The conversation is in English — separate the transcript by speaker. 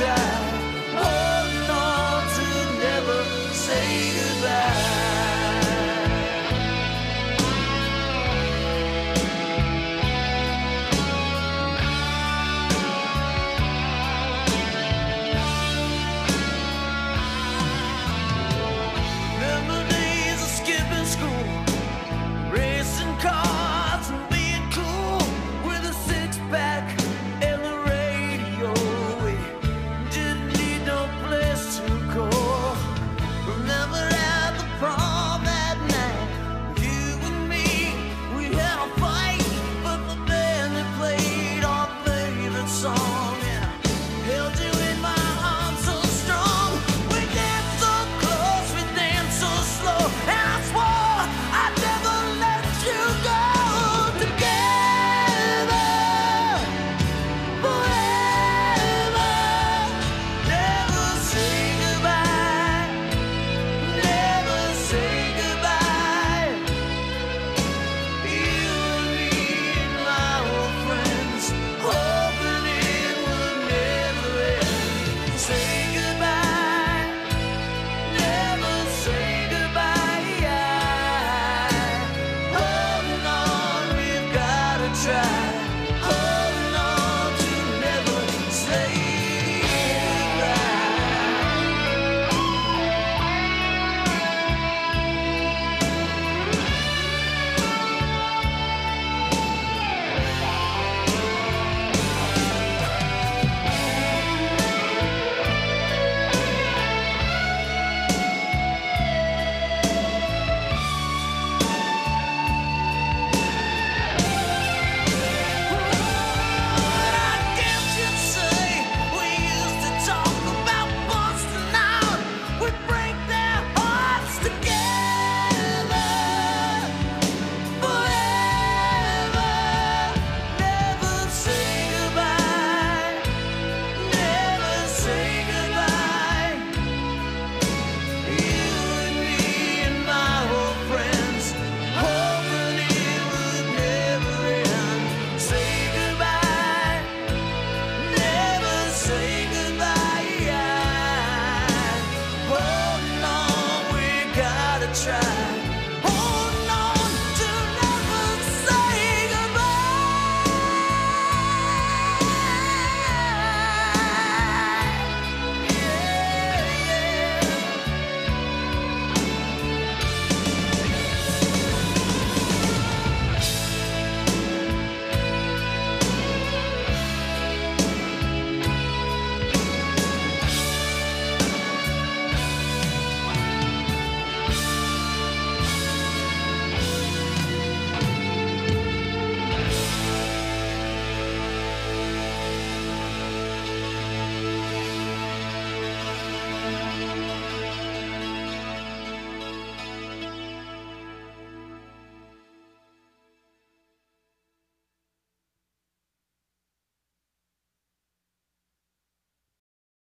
Speaker 1: shine.